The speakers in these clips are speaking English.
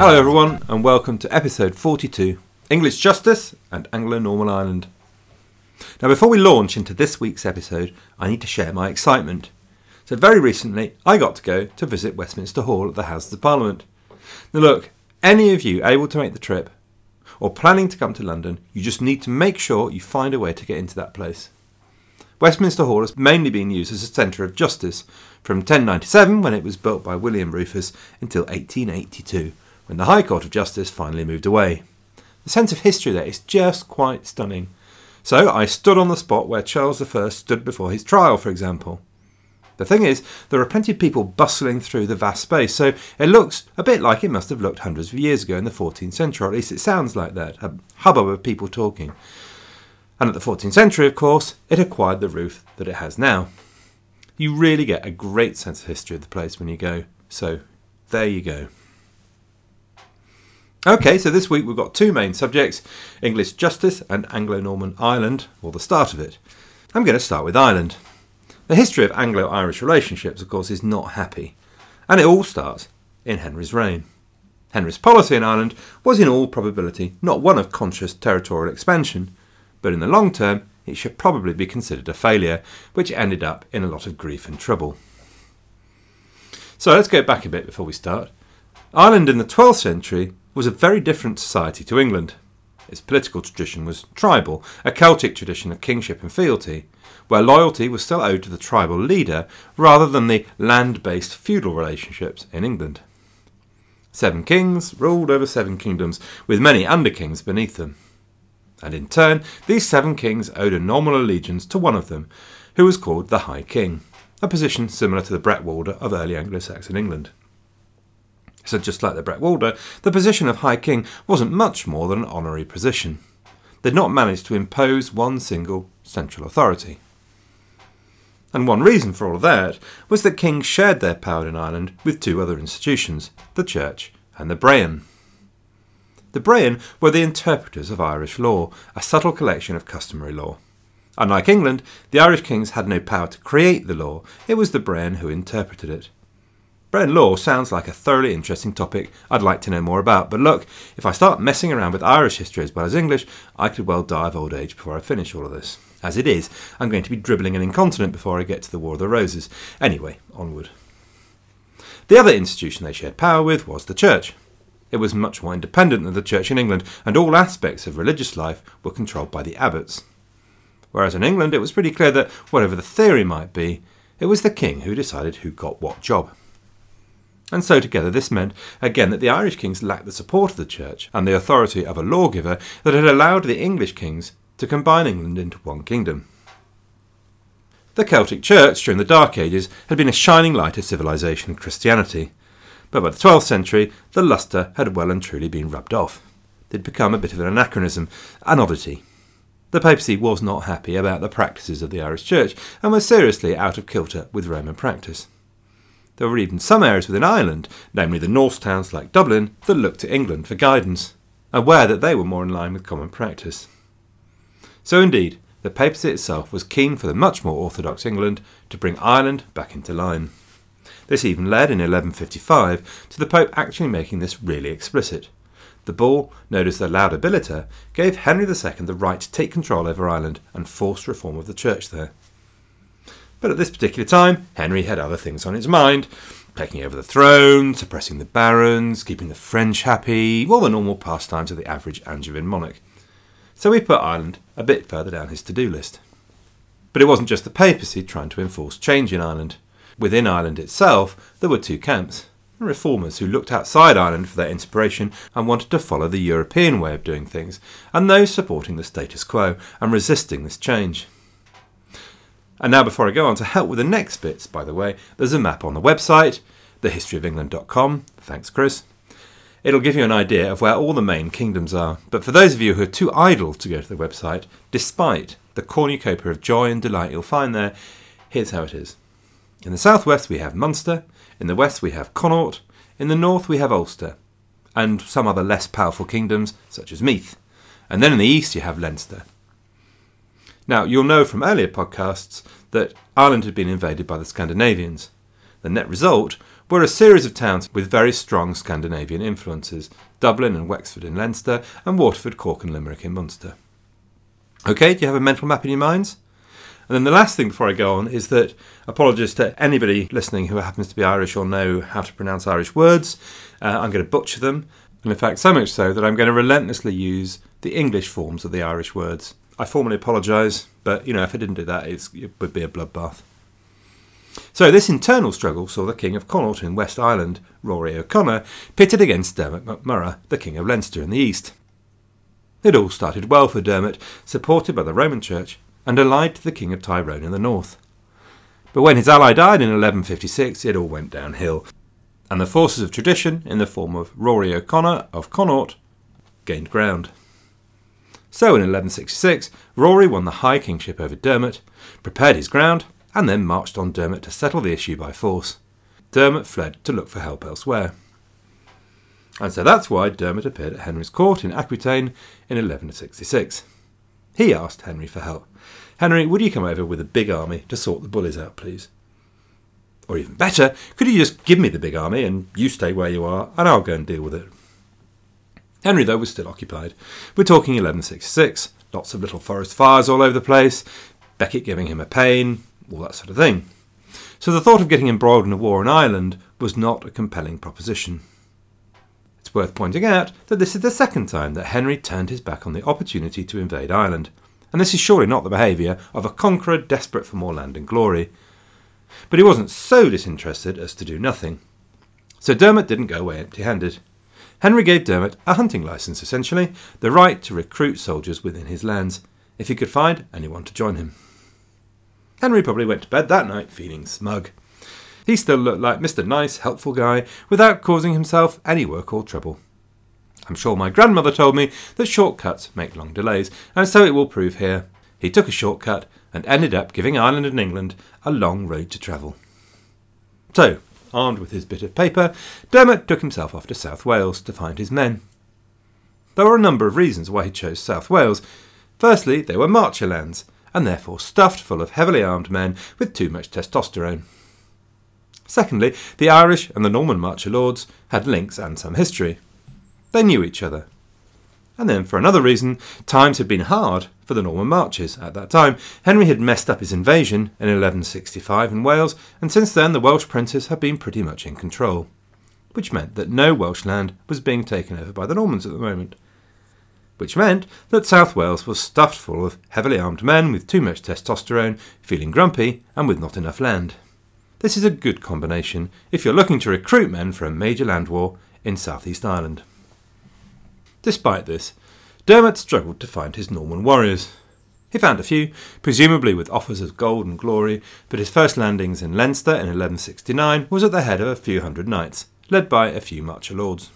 Hello, everyone, and welcome to episode 42 English Justice and Anglo Norman Ireland. Now, before we launch into this week's episode, I need to share my excitement. So, very recently, I got to go to visit Westminster Hall at the Houses of Parliament. Now, look, any of you able to make the trip or planning to come to London, you just need to make sure you find a way to get into that place. Westminster Hall has mainly been used as a centre of justice from 1097, when it was built by William Rufus, until 1882, when the High Court of Justice finally moved away. The sense of history there is just quite stunning. So I stood on the spot where Charles I stood before his trial, for example. The thing is, there are plenty of people bustling through the vast space, so it looks a bit like it must have looked hundreds of years ago in the 14th century, or at least it sounds like that a hubbub of people talking. And at the 14th century, of course, it acquired the roof that it has now. You really get a great sense of history of the place when you go, so there you go. Okay, so this week we've got two main subjects English justice and Anglo Norman Ireland, or the start of it. I'm going to start with Ireland. The history of Anglo Irish relationships, of course, is not happy, and it all starts in Henry's reign. Henry's policy in Ireland was, in all probability, not one of conscious territorial expansion, but in the long term, it should probably be considered a failure, which ended up in a lot of grief and trouble. So let's go back a bit before we start. Ireland in the 12th century was a very different society to England. Its political tradition was tribal, a Celtic tradition of kingship and fealty, where loyalty was still owed to the tribal leader rather than the land based feudal relationships in England. Seven kings ruled over seven kingdoms, with many under-kings beneath them. And in turn, these seven kings owed a nominal allegiance to one of them, who was called the High King, a position similar to the Bretwalda of early Anglo Saxon England. So, just like the Bretwalda, the position of High King wasn't much more than an honorary position. They'd not managed to impose one single central authority. And one reason for all of that was that kings shared their power in Ireland with two other institutions, the Church and the Brehon. The Brehon were the interpreters of Irish law, a subtle collection of customary law. Unlike England, the Irish kings had no power to create the law, it was the Brehon who interpreted it. Brehon law sounds like a thoroughly interesting topic I'd like to know more about, but look, if I start messing around with Irish history as well as English, I could well die of old age before I finish all of this. As it is, I'm going to be dribbling and incontinent before I get to the War of the Roses. Anyway, onward. The other institution they shared power with was the Church. It was much more independent than the Church in England, and all aspects of religious life were controlled by the abbots. Whereas in England, it was pretty clear that, whatever the theory might be, it was the king who decided who got what job. And so together this meant, again, that the Irish kings lacked the support of the church and the authority of a lawgiver that had allowed the English kings to combine England into one kingdom. The Celtic Church during the Dark Ages had been a shining light of civilization and Christianity, but by the 12th century the lustre had well and truly been rubbed off. It had become a bit of an anachronism, an oddity. The papacy was not happy about the practices of the Irish Church and was seriously out of kilter with Roman practice. There were even some areas within Ireland, namely the Norse towns like Dublin, that looked to England for guidance, aware that they were more in line with common practice. So indeed, the papacy itself was keen for the much more orthodox England to bring Ireland back into line. This even led in 1155 to the Pope actually making this really explicit. The bull, known as the Laudabiliter, gave Henry II the right to take control over Ireland and force reform of the church there. But at this particular time, Henry had other things on his mind taking over the throne, suppressing the barons, keeping the French happy, all the normal pastimes of the average Angevin monarch. So he put Ireland a bit further down his to do list. But it wasn't just the papacy trying to enforce change in Ireland. Within Ireland itself, there were two camps reformers who looked outside Ireland for their inspiration and wanted to follow the European way of doing things, and those supporting the status quo and resisting this change. And now, before I go on, to help with the next bits, by the way, there's a map on the website, thehistoryofengland.com. Thanks, Chris. It'll give you an idea of where all the main kingdoms are. But for those of you who are too idle to go to the website, despite the cornucopia of joy and delight you'll find there, here's how it is. In the southwest we have Munster, in the west we have Connaught, in the north we have Ulster, and some other less powerful kingdoms such as Meath. And then in the east you have Leinster. Now, you'll know from earlier podcasts that Ireland had been invaded by the Scandinavians. The net result were a series of towns with very strong Scandinavian influences Dublin and Wexford in Leinster, and Waterford, Cork, and Limerick in Munster. Okay, do you have a mental map in your minds? And then the last thing before I go on is that apologies to anybody listening who happens to be Irish or know how to pronounce Irish words. Uh, I'm going to butcher them. And in fact, so much so that I'm going to relentlessly use the English forms of the Irish words. I formally apologise, but you know, if I didn't do that, it would be a bloodbath. So this internal struggle saw the King of Connaught in West Ireland, Rory O'Connor, pitted against Dermot MacMurrough, the King of Leinster in the east. It all started well for Dermot, supported by the Roman Church and allied to the King of Tyrone in the north. But when his ally died in 1156, it all went downhill, and the forces of tradition, in the form of Rory O'Connor of Connaught, gained ground. So in 1166, Rory won the High Kingship over Dermot, prepared his ground, and then marched on Dermot to settle the issue by force. Dermot fled to look for help elsewhere. And so that's why Dermot appeared at Henry's court in Aquitaine in 1166. He asked Henry for help. Henry, would you come over with a big army to sort the bullies out, please? Or even better, could you just give me the big army and you stay where you are and I'll go and deal with it? Henry, though, was still occupied. We're talking 1166. Lots of little forest fires all over the place, Becket giving him a pain, all that sort of thing. So the thought of getting embroiled in a war in Ireland was not a compelling proposition. It's worth pointing out that this is the second time that Henry turned his back on the opportunity to invade Ireland, and this is surely not the behaviour of a conqueror desperate for more land and glory. But he wasn't so disinterested as to do nothing. So Dermot didn't go away empty handed. Henry gave Dermot a hunting licence, essentially, the right to recruit soldiers within his lands, if he could find anyone to join him. Henry probably went to bed that night feeling smug. He still looked like Mr. Nice, helpful guy, without causing himself any work or trouble. I'm sure my grandmother told me that shortcuts make long delays, and so it will prove here. He took a shortcut and ended up giving Ireland and England a long road to travel. So, armed with his bit of paper, Dermot took himself off to South Wales to find his men. There were a number of reasons why he chose South Wales. Firstly, they were marcher lands, and therefore stuffed full of heavily armed men with too much testosterone. Secondly, the Irish and the Norman marcher lords had links and some history. They knew each other. And then, for another reason, times had been hard for the Norman marches at that time. Henry had messed up his invasion in 1165 in Wales, and since then the Welsh princes had been pretty much in control, which meant that no Welsh land was being taken over by the Normans at the moment. Which meant that South Wales was stuffed full of heavily armed men with too much testosterone, feeling grumpy, and with not enough land. This is a good combination if you're looking to recruit men for a major land war in Southeast Ireland. Despite this, Dermot struggled to find his Norman warriors. He found a few, presumably with offers of gold and glory, but his first landings in Leinster in 1169 was at the head of a few hundred knights, led by a few marcher lords.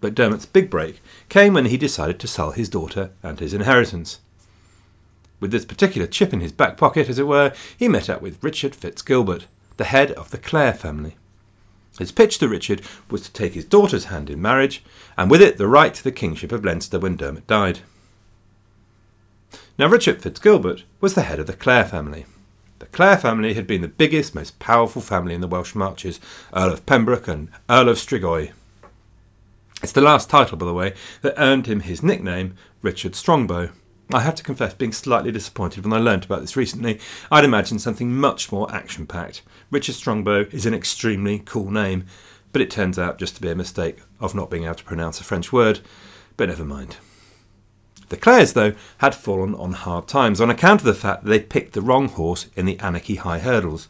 But Dermot's big break came when he decided to sell his daughter and his inheritance. With this particular chip in his back pocket, as it were, he met up with Richard Fitzgilbert, the head of the Clare family. His pitch to Richard was to take his daughter's hand in marriage, and with it the right to the kingship of Leinster when Dermot died. Now, Richard Fitzgilbert was the head of the Clare family. The Clare family had been the biggest, most powerful family in the Welsh Marches, Earl of Pembroke and Earl of Striguil. It's the last title, by the way, that earned him his nickname, Richard Strongbow. I have to confess being slightly disappointed when I learnt about this recently. I'd imagined something much more action packed. Richard Strongbow is an extremely cool name, but it turns out just to be a mistake of not being able to pronounce a French word. But never mind. The Clares, though, had fallen on hard times on account of the fact that they picked the wrong horse in the Anarchy High Hurdles.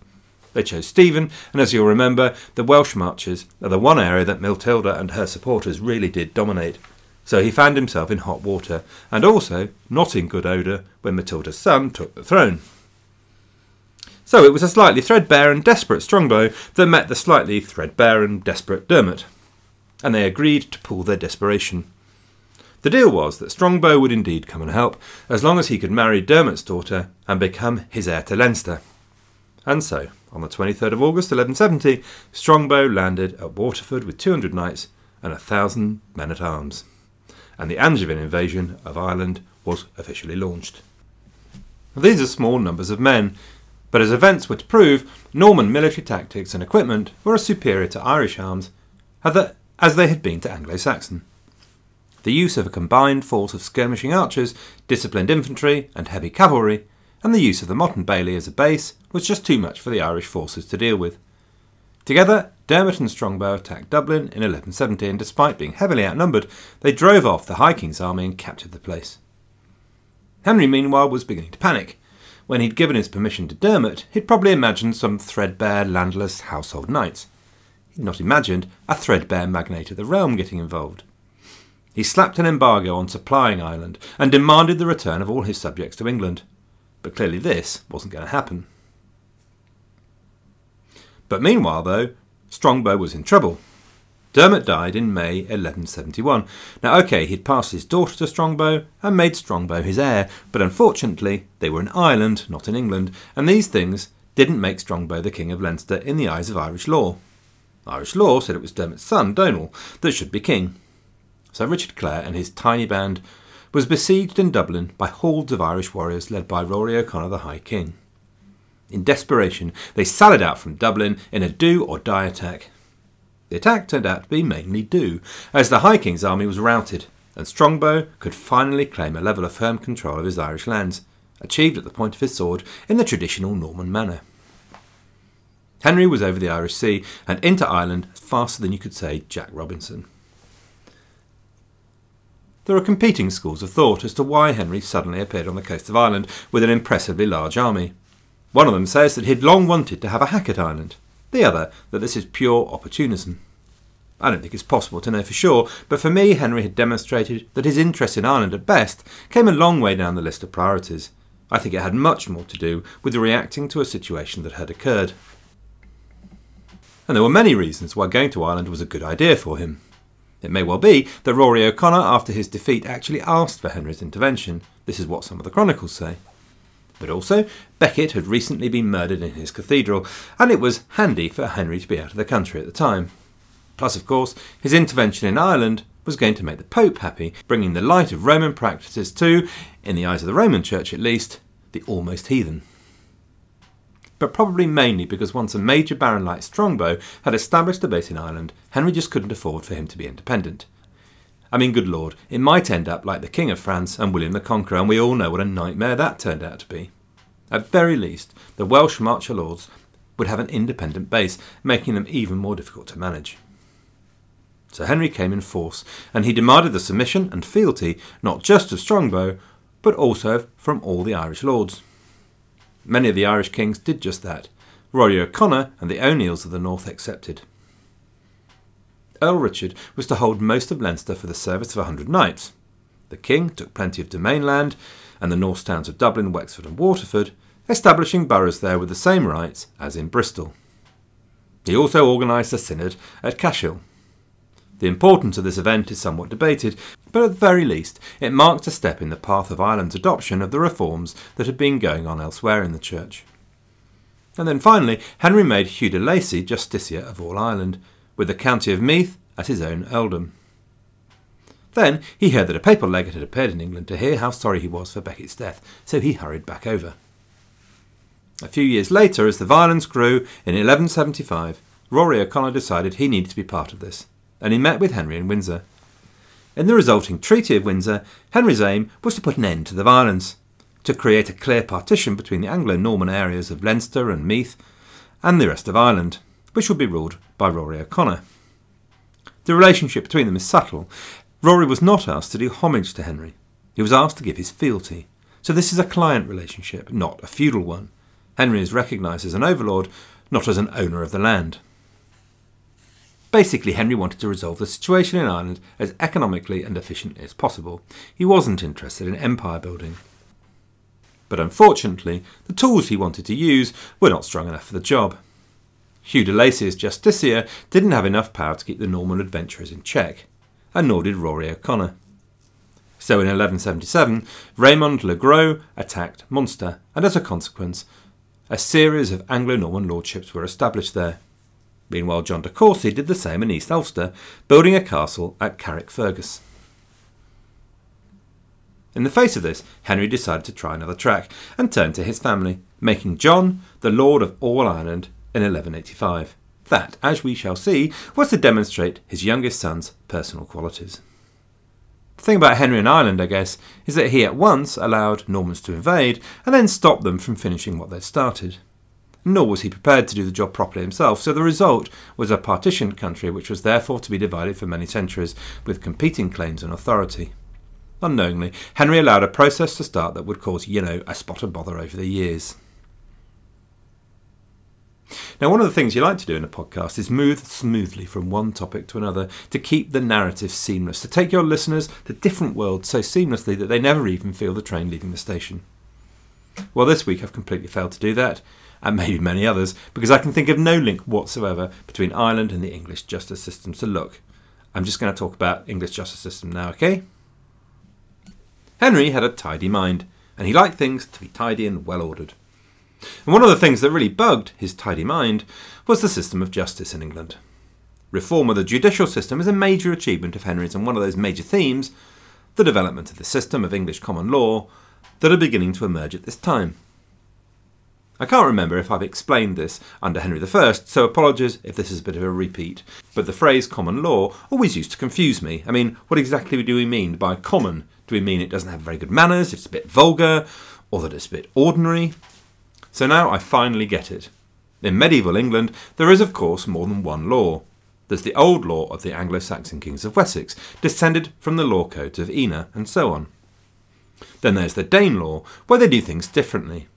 They chose Stephen, and as you'll remember, the Welsh marches are the one area that Matilda and her supporters really did dominate. So he found himself in hot water, and also not in good odour when Matilda's son took the throne. So it was a slightly threadbare and desperate Strongbow that met the slightly threadbare and desperate Dermot, and they agreed to pool their desperation. The deal was that Strongbow would indeed come and help, as long as he could marry Dermot's daughter and become his heir to Leinster. And so, on the 23rd of August 1170, Strongbow landed at Waterford with 200 knights and a thousand men at arms and the Angevin invasion of Ireland was officially launched. These are small numbers of men, But as events were to prove, Norman military tactics and equipment were as superior to Irish arms as they had been to Anglo Saxon. The use of a combined force of skirmishing archers, disciplined infantry, and heavy cavalry, and the use of the Motte Bailey as a base, was just too much for the Irish forces to deal with. Together, Dermot and Strongbow attacked Dublin in 1170, and despite being heavily outnumbered, they drove off the High King's army and captured the place. Henry, meanwhile, was beginning to panic. When he'd given his permission to Dermot, he'd probably imagined some threadbare, landless household knights. He'd not imagined a threadbare magnate of the realm getting involved. He slapped an embargo on supplying Ireland and demanded the return of all his subjects to England. But clearly this wasn't going to happen. But meanwhile, though, Strongbow was in trouble. Dermot died in May 1171. Now, okay, he'd passed his daughter to Strongbow and made Strongbow his heir, but unfortunately, they were in Ireland, not in England, and these things didn't make Strongbow the King of Leinster in the eyes of Irish law. Irish law said it was Dermot's son, Donal, that should be king. So Richard Clare and his tiny band was besieged in Dublin by hordes of Irish warriors led by Rory O'Connor, the High King. In desperation, they sallied out from Dublin in a do or die attack. The attack turned out to be mainly do, as the High King's army was routed, and Strongbow could finally claim a level of firm control of his Irish lands, achieved at the point of his sword in the traditional Norman manner. Henry was over the Irish Sea and into Ireland faster than you could say Jack Robinson. There are competing schools of thought as to why Henry suddenly appeared on the coast of Ireland with an impressively large army. One of them says that he'd long wanted to have a Hackett Island, the other that this is pure opportunism. I don't think it's possible to know for sure, but for me, Henry had demonstrated that his interest in Ireland at best came a long way down the list of priorities. I think it had much more to do with reacting to a situation that had occurred. And there were many reasons why going to Ireland was a good idea for him. It may well be that Rory O'Connor, after his defeat, actually asked for Henry's intervention. This is what some of the chronicles say. But also, Becket had recently been murdered in his cathedral, and it was handy for Henry to be out of the country at the time. Plus, of course, his intervention in Ireland was going to make the Pope happy, bringing the light of Roman practices to, in the eyes of the Roman Church at least, the almost heathen but probably mainly because once a major baron like Strongbow had established a base in Ireland, Henry just couldn't afford for him to be independent. I mean, good lord, it might end up like the King of France and William the Conqueror, and we all know what a nightmare that turned out to be. At very least, the Welsh marcher lords would have an independent base, making them even more difficult to manage. So Henry came in force, and he demanded the submission and fealty not just of Strongbow, but also from all the Irish lords. Many of the Irish kings did just that. Rory O'Connor and the O'Neills of the north accepted. Earl Richard was to hold most of Leinster for the service of a hundred knights. The king took plenty of domain land, and the Norse towns of Dublin, Wexford, and Waterford, establishing boroughs there with the same rights as in Bristol. He also organised a synod at Cashel. The importance of this event is somewhat debated, but at the very least, it marked a step in the path of Ireland's adoption of the reforms that had been going on elsewhere in the Church. And then finally, Henry made Hugh de Lacy Justiciar of all Ireland, with the county of Meath as his own earldom. Then he heard that a papal legate had appeared in England to hear how sorry he was for Becket's death, so he hurried back over. A few years later, as the violence grew, in 1175, Rory O'Connor decided he needed to be part of this and he met with Henry in Windsor. In the resulting Treaty of Windsor, Henry's aim was to put an end to the violence, to create a clear partition between the Anglo Norman areas of Leinster and Meath and the rest of Ireland, which would be ruled by Rory O'Connor. The relationship between them is subtle. Rory was not asked to do homage to Henry, he was asked to give his fealty. So this is a client relationship, not a feudal one. Henry is recognised as an overlord, not as an owner of the land. Basically, Henry wanted to resolve the situation in Ireland as economically and efficiently as possible. He wasn't interested in empire building. But unfortunately, the tools he wanted to use were not strong enough for the job. Hugh de Lacy's justiciar didn't have enough power to keep the Norman adventurers in check, and nor did Rory O'Connor. So in 1177, Raymond le Gros attacked Munster, and as a consequence, a series of Anglo Norman lordships were established there. Meanwhile, John de Courcy did the same in East Ulster, building a castle at Carrickfergus. In the face of this, Henry decided to try another track and turned to his family, making John the Lord of all Ireland in 1185. That, as we shall see, was to demonstrate his youngest son's personal qualities. The thing about Henry and Ireland, I guess, is that he at once allowed Normans to invade and then stopped them from finishing what they'd started. Nor was he prepared to do the job properly himself, so the result was a partitioned country which was therefore to be divided for many centuries, with competing claims and authority. Unknowingly, Henry allowed a process to start that would cause, you know, a spot of bother over the years. Now, one of the things you like to do in a podcast is move smoothly from one topic to another to keep the narrative seamless, to take your listeners to different worlds so seamlessly that they never even feel the train leaving the station. Well, this week I've completely failed to do that, and maybe many others, because I can think of no link whatsoever between Ireland and the English justice system. So, look, I'm just going to talk about English justice system now, okay? Henry had a tidy mind, and he liked things to be tidy and well ordered. And one of the things that really bugged his tidy mind was the system of justice in England. Reform of the judicial system is a major achievement of Henry's and one of those major themes, the development of the system of English common law, that are beginning to emerge at this time. I can't remember if I've explained this under Henry I, so apologies if this is a bit of a repeat. But the phrase common law always used to confuse me. I mean, what exactly do we mean by common? Do we mean it doesn't have very good manners, it's a bit vulgar, or that it's a bit ordinary? So now I finally get it. In medieval England, there is, of course, more than one law. There's the old law of the Anglo Saxon kings of Wessex, descended from the law codes of Ina, and so on. Then there's the Dane law, where they do things differently.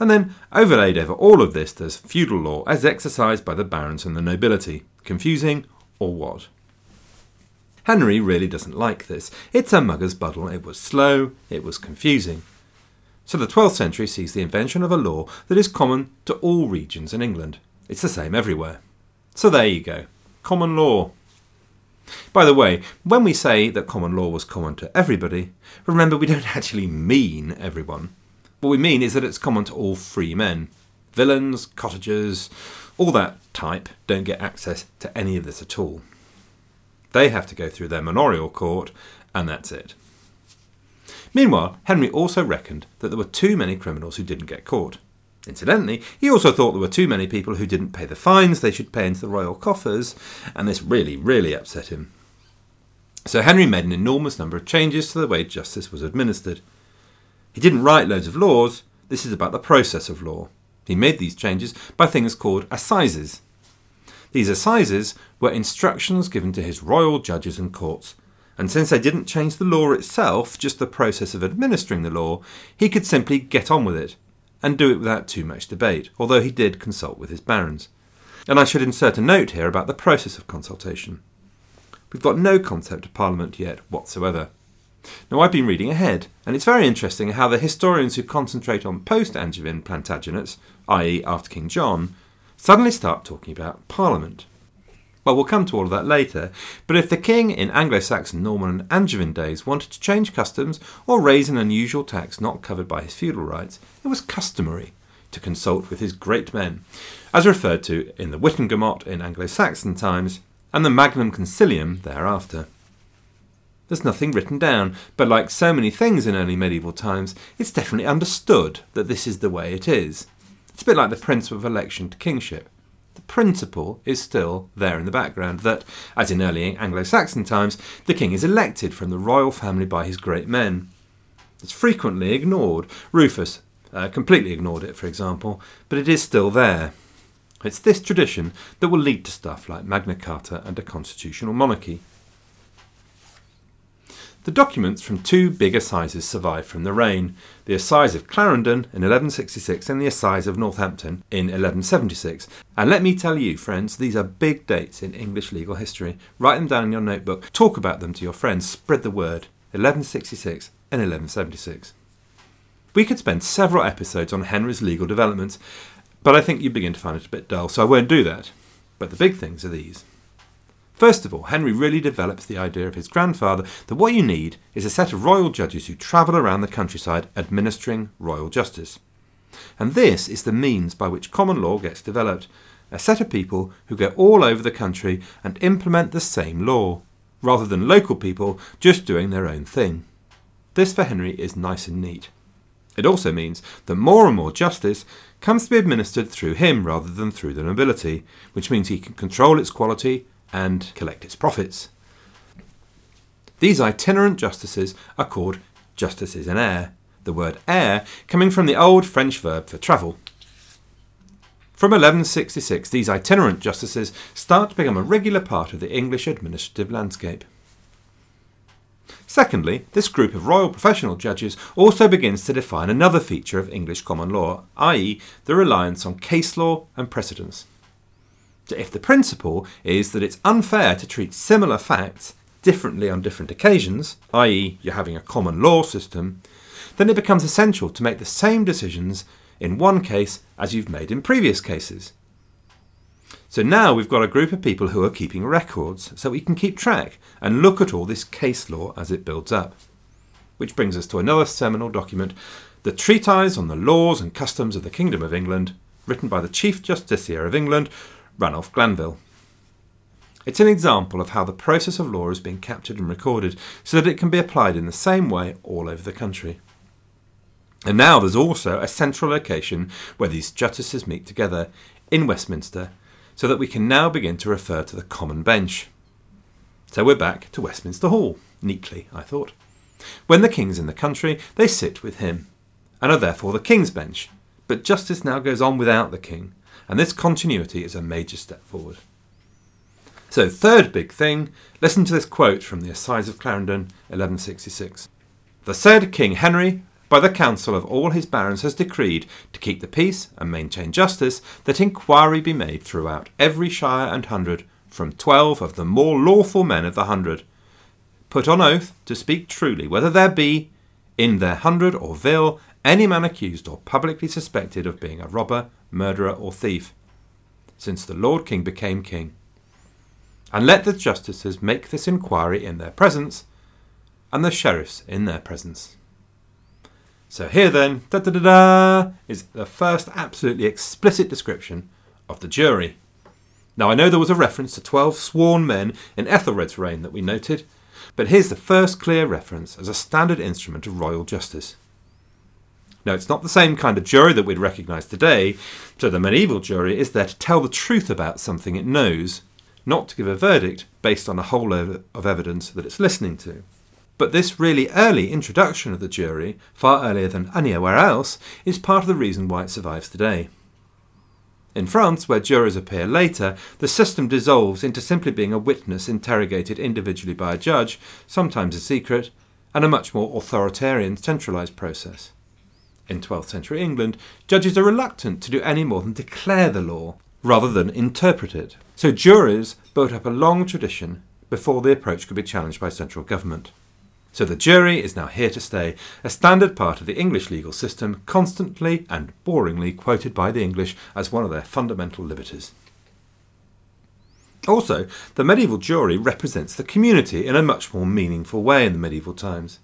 And then, overlaid over all of this, there's feudal law as exercised by the barons and the nobility. Confusing, or what? Henry really doesn't like this. It's a mugger's buddle. It was slow, it was confusing. So the 12th century sees the invention of a law that is common to all regions in England. It's the same everywhere. So there you go. Common law. By the way, when we say that common law was common to everybody, remember we don't actually mean everyone. What we mean is that it's common to all free men. Villeins, cottagers, all that type don't get access to any of this at all. They have to go through their manorial court, and that's it. Meanwhile, Henry also reckoned that there were too many criminals who didn't get caught. Incidentally, he also thought there were too many people who didn't pay the fines they should pay into the royal coffers, and this really, really upset him. So Henry made an enormous number of changes to the way justice was administered. He didn't write loads of laws, this is about the process of law. He made these changes by things called assizes. These assizes were instructions given to his royal judges and courts and since they didn't change the law itself, just the process of administering the law, he could simply get on with it and do it without too much debate, although he did consult with his barons. And I should insert a note here about the process of consultation. We've got no concept of Parliament yet whatsoever. Now, I've been reading ahead, and it's very interesting how the historians who concentrate on post Angevin Plantagenets, i.e., after King John, suddenly start talking about Parliament. Well, we'll come to all of that later, but if the king in Anglo Saxon, Norman, and Angevin days wanted to change customs or raise an unusual tax not covered by his feudal rights, it was customary to consult with his great men, as referred to in the Witenagemot in Anglo Saxon times and the Magnum Concilium thereafter. There's nothing written down, but like so many things in early medieval times, it's definitely understood that this is the way it is. It's a bit like the principle of election to kingship the principle is still there in the background that, as in early Anglo Saxon times, the king is elected from the royal family by his great men. It's frequently ignored. Rufus uh, completely ignored it, for example, but it is still there. It's this tradition that will lead to stuff like Magna Carta and a constitutional monarchy. The documents from two big assizes survive from the reign the Assize of Clarendon in 1166 and the Assize of Northampton in 1176. And let me tell you, friends, these are big dates in English legal history. Write them down in your notebook, talk about them to your friends, spread the word 1166 and 1176. We could spend several episodes on Henry's legal developments, but I think you begin to find it a bit dull, so I won't do that. But the big things are these. First of all, Henry really develops the idea of his grandfather that what you need is a set of royal judges who travel around the countryside administering royal justice. And this is the means by which common law gets developed a set of people who go all over the country and implement the same law, rather than local people just doing their own thing. This for Henry is nice and neat. It also means that more and more justice comes to be administered through him rather than through the nobility, which means he can control its quality and collect its profits. These itinerant justices are called justices in eyre, the word eyre coming from the old French verb for travel. From 1166, these itinerant justices start to become a regular part of the English administrative landscape. Secondly, this group of royal professional judges also begins to define another feature of English common law, i.e., the reliance on case law and precedents. If the principle is that it's unfair to treat similar facts differently on different occasions, i.e., you're having a common law system, then it becomes essential to make the same decisions in one case as you've made in previous cases. So now we've got a group of people who are keeping records so we can keep track and look at all this case law as it builds up. Which brings us to another seminal document, the Treatise on the Laws and Customs of the Kingdom of England, written by the Chief Justiciar of England, Ranulph Glanville. It's an example of how the process of law is being captured and recorded so that it can be applied in the same way all over the country. And now there's also a central location where these justices meet together in Westminster, so that we can now begin to refer to the Common Bench. So we're back to Westminster Hall, neatly, I thought. When the King's in the country, they sit with him, and are therefore the King's Bench. But justice now goes on without the King, and this continuity is a major step forward. So, third big thing, listen to this quote from the Assize of Clarendon, 1166. The said King Henry by the council of all his barons has decreed to keep the peace and maintain justice, that inquiry be made throughout every shire and hundred, from twelve of the more lawful men of the hundred, put on oath to speak truly, whether there be, in their hundred or ville, any man accused or publicly suspected of being a robber, murderer, or thief, since the Lord King became king. And let the justices make this inquiry in their presence, and the sheriffs in their presence. So here then, da da da da, is the first absolutely explicit description of the jury. Now I know there was a reference to 12 sworn men in Ethelred's reign that we noted, but here's the first clear reference as a standard instrument of royal justice. Now, it's not the same kind of jury that we'd recognise today, so the medieval jury is there to tell the truth about something it knows, not to give a verdict based on a whole load of evidence that it's listening to. But this really early introduction of the jury, far earlier than anywhere else, is part of the reason why it survives today. In France, where jurors appear later, the system dissolves into simply being a witness interrogated individually by a judge, sometimes in secret, and a much more authoritarian centralised process. In 12th century England, judges are reluctant to do any more than declare the law, rather than interpret it. So juries built up a long tradition before the approach could be challenged by central government. So the jury is now here to stay, a standard part of the English legal system, constantly and boringly quoted by the English as one of their fundamental liberties. Also, the medieval jury represents the community in a much more meaningful way in the medieval times.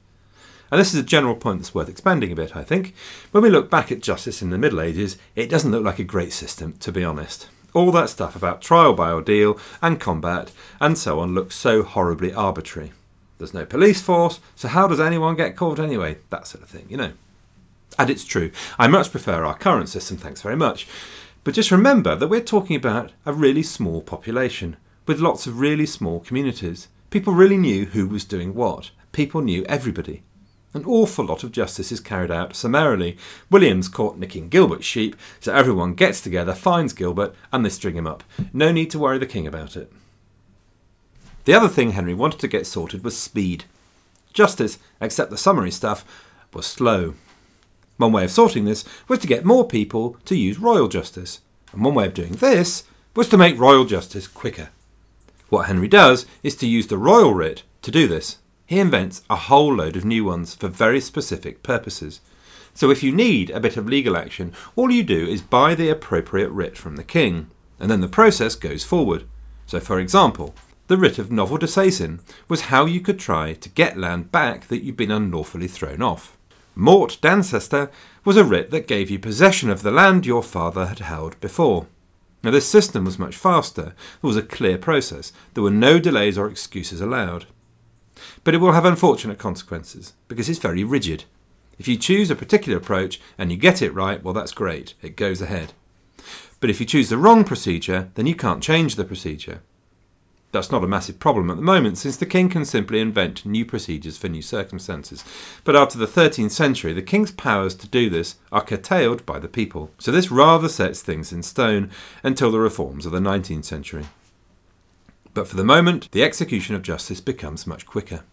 And this is a general point that's worth expanding a bit, I think. When we look back at justice in the Middle Ages, it doesn't look like a great system, to be honest. All that stuff about trial by ordeal and combat and so on looks so horribly arbitrary. There's no police force, so how does anyone get caught anyway? That sort of thing, you know. And it's true. I much prefer our current system, thanks very much. But just remember that we're talking about a really small population with lots of really small communities. People really knew who was doing what. People knew everybody. An awful lot of justice is carried out summarily. William's caught nicking Gilbert's sheep, so everyone gets together, finds Gilbert, and they string him up. No need to worry the king about it. The other thing Henry wanted to get sorted was speed. Justice, except the summary stuff, was slow. One way of sorting this was to get more people to use royal justice, and one way of doing this was to make royal justice quicker. What Henry does is to use the royal writ to do this. He invents a whole load of new ones for very specific purposes. So if you need a bit of legal action, all you do is buy the appropriate writ from the king, and then the process goes forward. So, for example, the writ of novel disseisin was how you could try to get land back that you'd been unlawfully thrown off. Mort d'ancestor was a writ that gave you possession of the land your father had held before. Now, this system was much faster. There was a clear process. There were no delays or excuses allowed. But it will have unfortunate consequences because it's very rigid. If you choose a particular approach and you get it right, well, that's great, it goes ahead. But if you choose the wrong procedure, then you can't change the procedure. That's not a massive problem at the moment, since the king can simply invent new procedures for new circumstances. But after the 13th century, the king's powers to do this are curtailed by the people. So this rather sets things in stone until the reforms of the 19th century. But for the moment, the execution of justice becomes much quicker.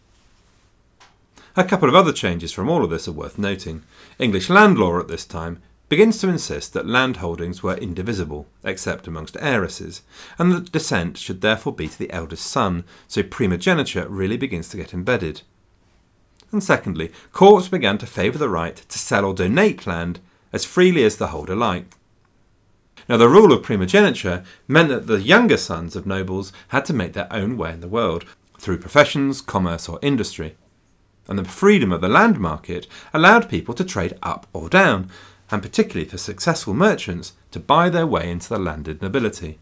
A couple of other changes from all of this are worth noting. English land law at this time begins to insist that land holdings were indivisible, except amongst heiresses, and that descent should therefore be to the eldest son, so primogeniture really begins to get embedded. And secondly, courts began to favour the right to sell or donate land as freely as the holder liked. Now, the rule of primogeniture meant that the younger sons of nobles had to make their own way in the world, through professions, commerce, or industry. And the freedom of the land market allowed people to trade up or down, and particularly for successful merchants, to buy their way into the landed nobility.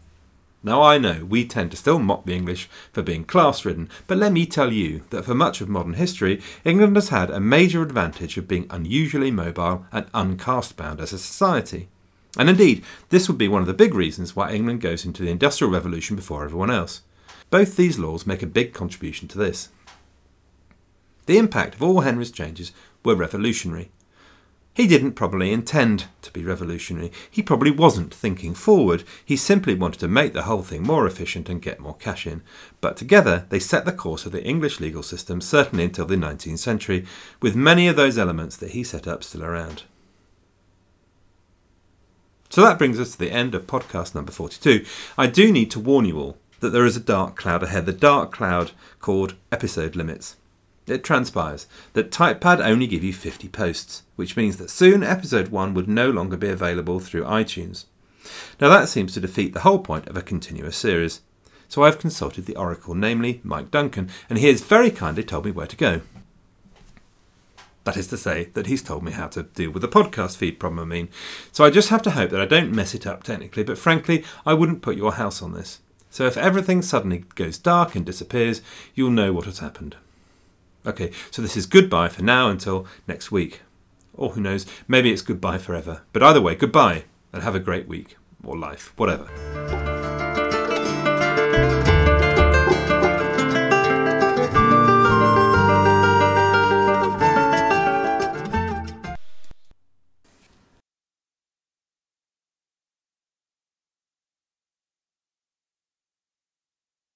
Now, I know we tend to still mock the English for being class ridden, but let me tell you that for much of modern history, England has had a major advantage of being unusually mobile and uncaste bound as a society. And indeed, this would be one of the big reasons why England goes into the Industrial Revolution before everyone else. Both these laws make a big contribution to this. The impact of all Henry's changes were revolutionary. He didn't probably intend to be revolutionary. He probably wasn't thinking forward. He simply wanted to make the whole thing more efficient and get more cash in. But together, they set the course of the English legal system, certainly until the 19th century, with many of those elements that he set up still around. So that brings us to the end of podcast number 42. I do need to warn you all that there is a dark cloud ahead, the dark cloud called episode limits. It transpires that Typepad only give you 50 posts, which means that soon episode 1 would no longer be available through iTunes. Now that seems to defeat the whole point of a continuous series. So I've consulted the Oracle, namely Mike Duncan, and he has very kindly told me where to go. That is to say, that he's told me how to deal with the podcast feed problem, I mean. So I just have to hope that I don't mess it up technically, but frankly, I wouldn't put your house on this. So if everything suddenly goes dark and disappears, you'll know what has happened. Okay, so this is goodbye for now until next week. Or who knows, maybe it's goodbye forever. But either way, goodbye and have a great week or life, whatever.